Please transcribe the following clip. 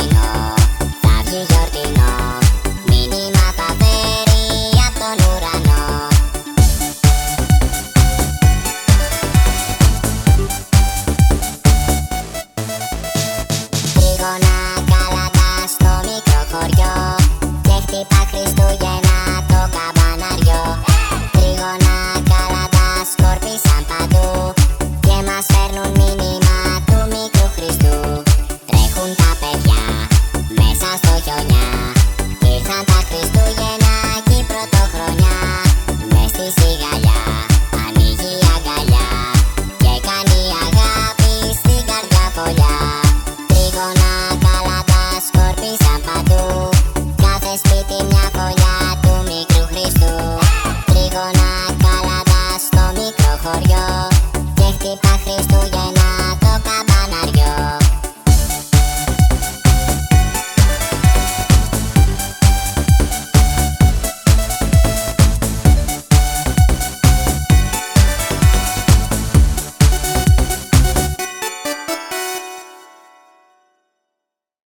γιορτινό, θα βγει γιορτινό Μήνυμα θα απ' τον ουρανό Τρίγωνα καλάτα στο μικρό χωριό Και χτυπά Χριστούγεννα το καμπαναριό Τρίγωνα καλάτα σκόρπισαν παντού Tinya konya